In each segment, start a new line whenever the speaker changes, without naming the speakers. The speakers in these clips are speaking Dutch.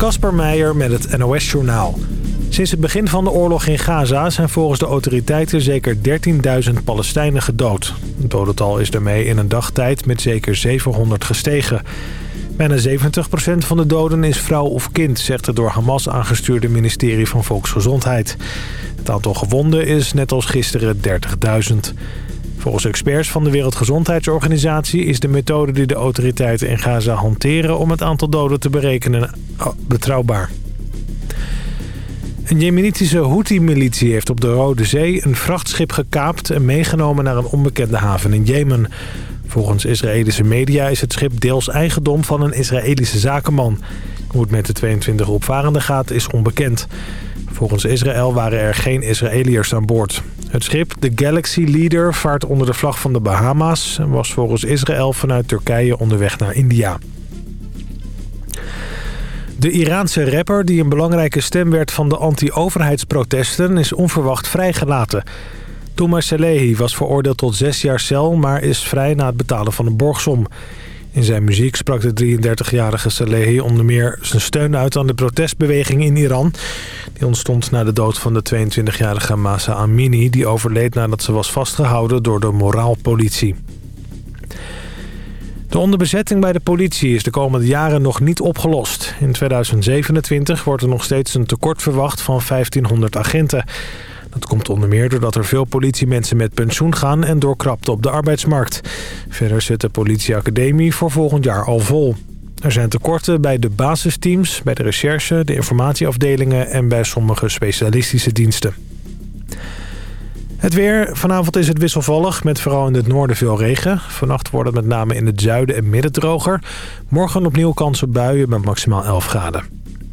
Kasper Meijer met het NOS-journaal. Sinds het begin van de oorlog in Gaza zijn volgens de autoriteiten zeker 13.000 Palestijnen gedood. Het dodental is daarmee in een dagtijd met zeker 700 gestegen. Bijna 70% van de doden is vrouw of kind, zegt het door Hamas aangestuurde ministerie van Volksgezondheid. Het aantal gewonden is net als gisteren 30.000. Volgens experts van de Wereldgezondheidsorganisatie is de methode die de autoriteiten in Gaza hanteren om het aantal doden te berekenen betrouwbaar. Een Jemenitische Houthi-militie heeft op de Rode Zee een vrachtschip gekaapt en meegenomen naar een onbekende haven in Jemen. Volgens Israëlische media is het schip deels eigendom van een Israëlische zakenman. Hoe het met de 22 opvarenden gaat is onbekend. Volgens Israël waren er geen Israëliërs aan boord. Het schip, de Galaxy Leader, vaart onder de vlag van de Bahama's... en was volgens Israël vanuit Turkije onderweg naar India. De Iraanse rapper die een belangrijke stem werd van de anti-overheidsprotesten... is onverwacht vrijgelaten. Thomas Salehi was veroordeeld tot zes jaar cel... maar is vrij na het betalen van een borgsom. In zijn muziek sprak de 33-jarige Salehi onder meer zijn steun uit aan de protestbeweging in Iran. Die ontstond na de dood van de 22-jarige Masa Amini... die overleed nadat ze was vastgehouden door de moraalpolitie. De onderbezetting bij de politie is de komende jaren nog niet opgelost. In 2027 wordt er nog steeds een tekort verwacht van 1500 agenten. Dat komt onder meer doordat er veel politiemensen met pensioen gaan en door krapte op de arbeidsmarkt. Verder zit de politieacademie voor volgend jaar al vol. Er zijn tekorten bij de basisteams, bij de recherche, de informatieafdelingen en bij sommige specialistische diensten. Het weer. Vanavond is het wisselvallig met vooral in het noorden veel regen. Vannacht wordt het met name in het zuiden en midden droger. Morgen opnieuw kans op buien met maximaal 11 graden.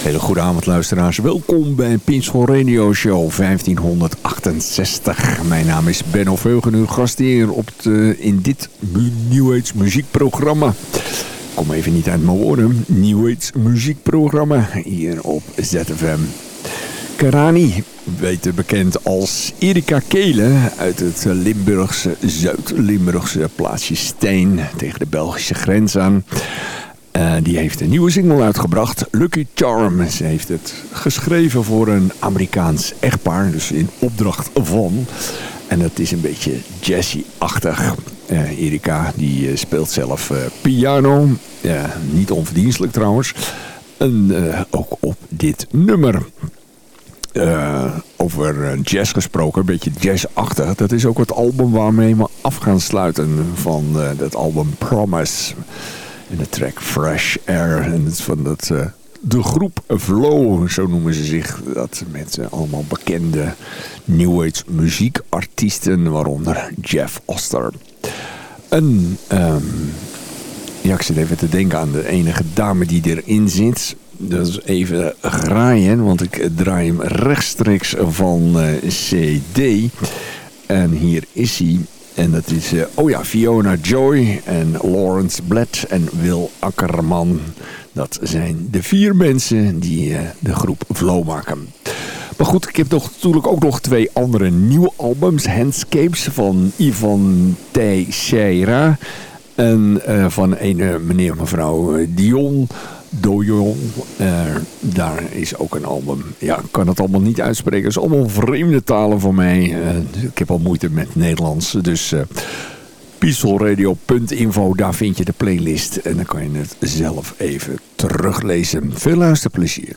Hele goede avond luisteraars. Welkom bij Pinsel Radio Show 1568. Mijn naam is Benno Veugen, uw gastheer op de, in dit New Age muziekprogramma. Kom even niet uit mijn woorden. New Age muziekprogramma hier op ZFM. Karani, beter bekend als Erika Kelen uit het Limburgse, Zuid-Limburgse plaatsje Steen tegen de Belgische grens aan. Uh, die heeft een nieuwe single uitgebracht, Lucky Charm. Ze heeft het geschreven voor een Amerikaans echtpaar, dus in opdracht van. En het is een beetje jazzy-achtig. Uh, Erika die uh, speelt zelf piano, niet onverdienstelijk trouwens. En ook op dit nummer. over jazz gesproken, een beetje jazzachtig. Dat is ook het album waarmee we af gaan sluiten van het album Promise. En de track Fresh Air. En het van dat, uh, de groep Flow, zo noemen ze zich. Dat met uh, allemaal bekende New Age muziekartiesten, waaronder Jeff Oster. En um, ja, ik zit even te denken aan de enige dame die erin zit. Is even graaien, want ik draai hem rechtstreeks van uh, CD. En hier is hij. En dat is, uh, oh ja, Fiona Joy en Lawrence Blatt en Wil Akkerman. Dat zijn de vier mensen die uh, de groep Flow maken. Maar goed, ik heb nog, natuurlijk ook nog twee andere nieuwe albums. Handscapes van Ivan Teixeira. En uh, van een meneer mevrouw Dion. Doyon. Uh, daar is ook een album. Ja, ik kan het allemaal niet uitspreken. Het is allemaal vreemde talen voor mij. Uh, ik heb al moeite met Nederlands. Dus uh, peacefulradio.info, daar vind je de playlist. En dan kan je het zelf even teruglezen. Veel luisterplezier.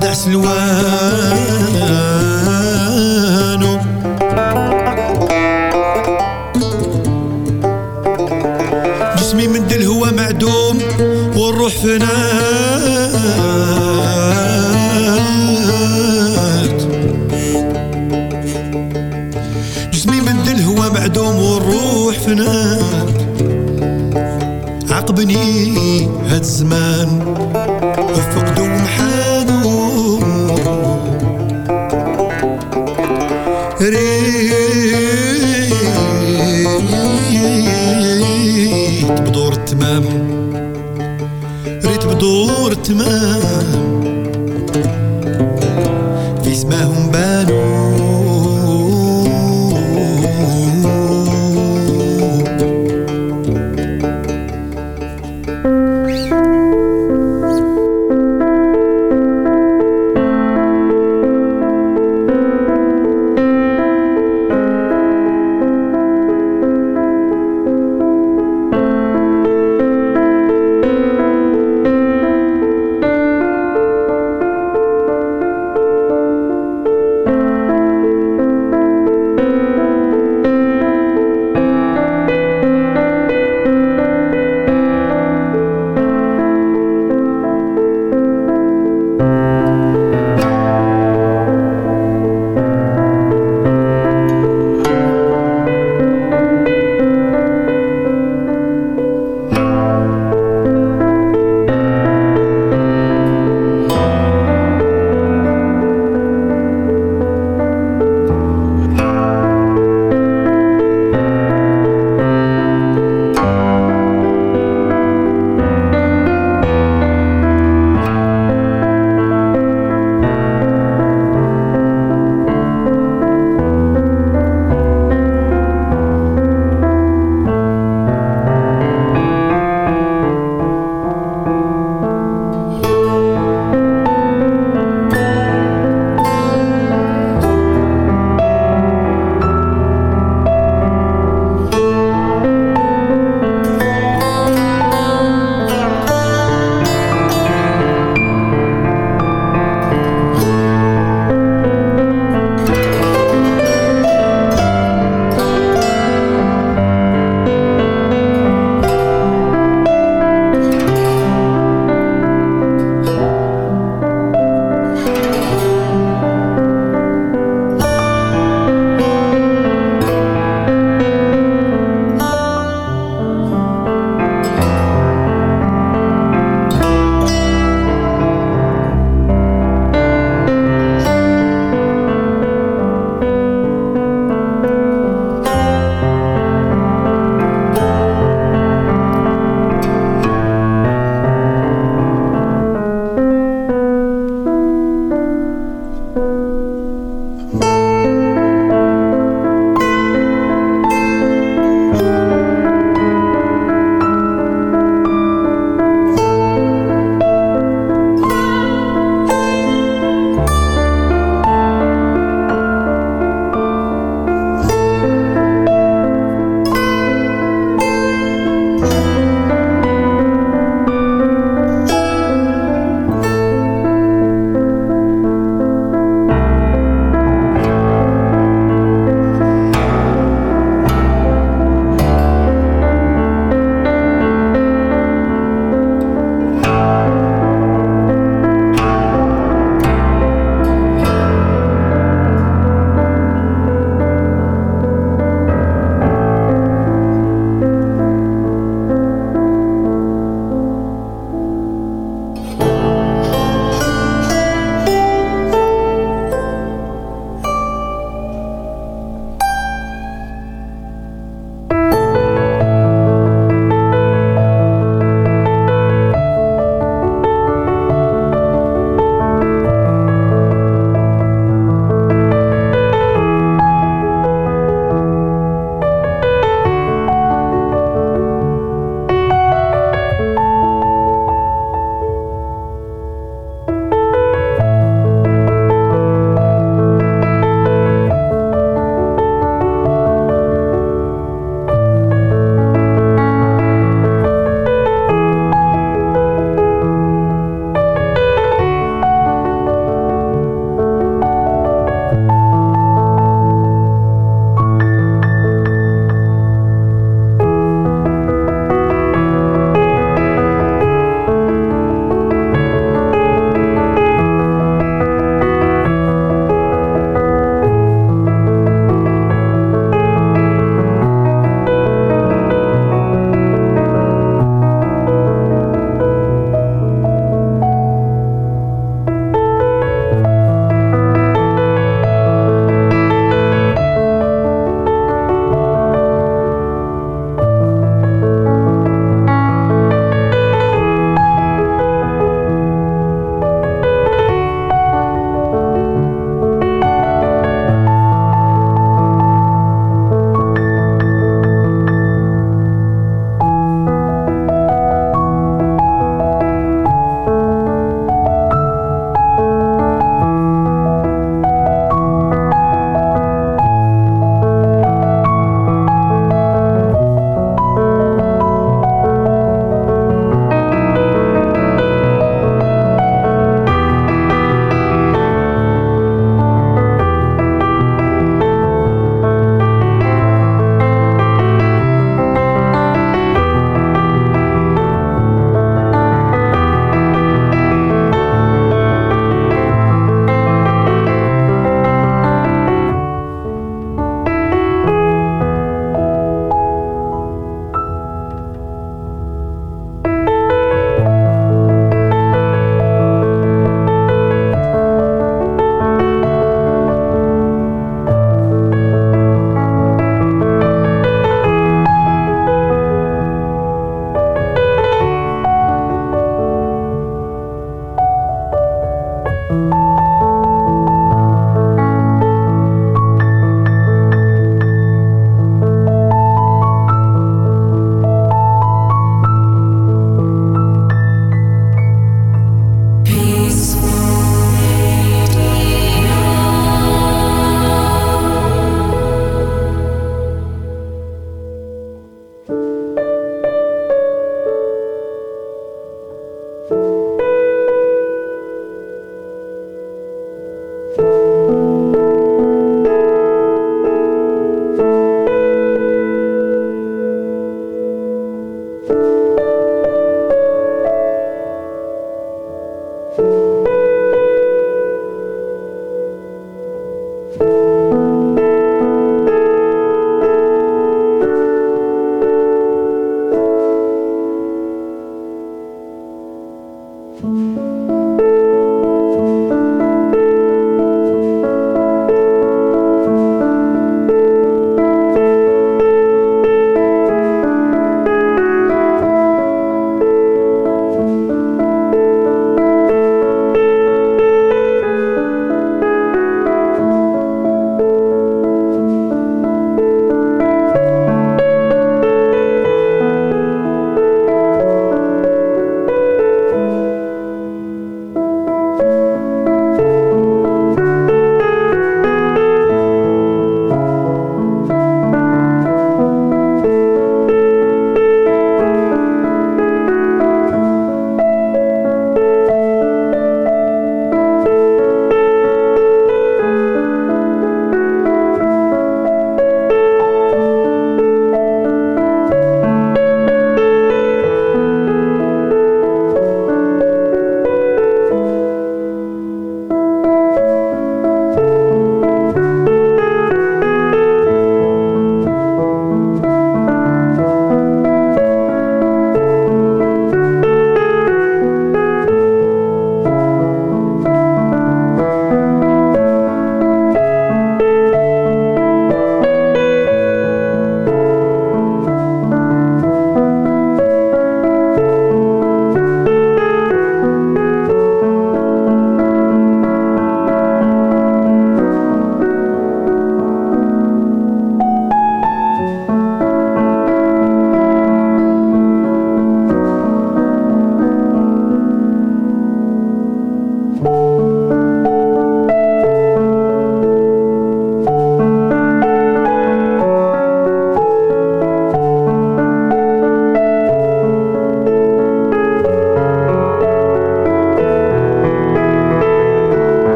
that's loin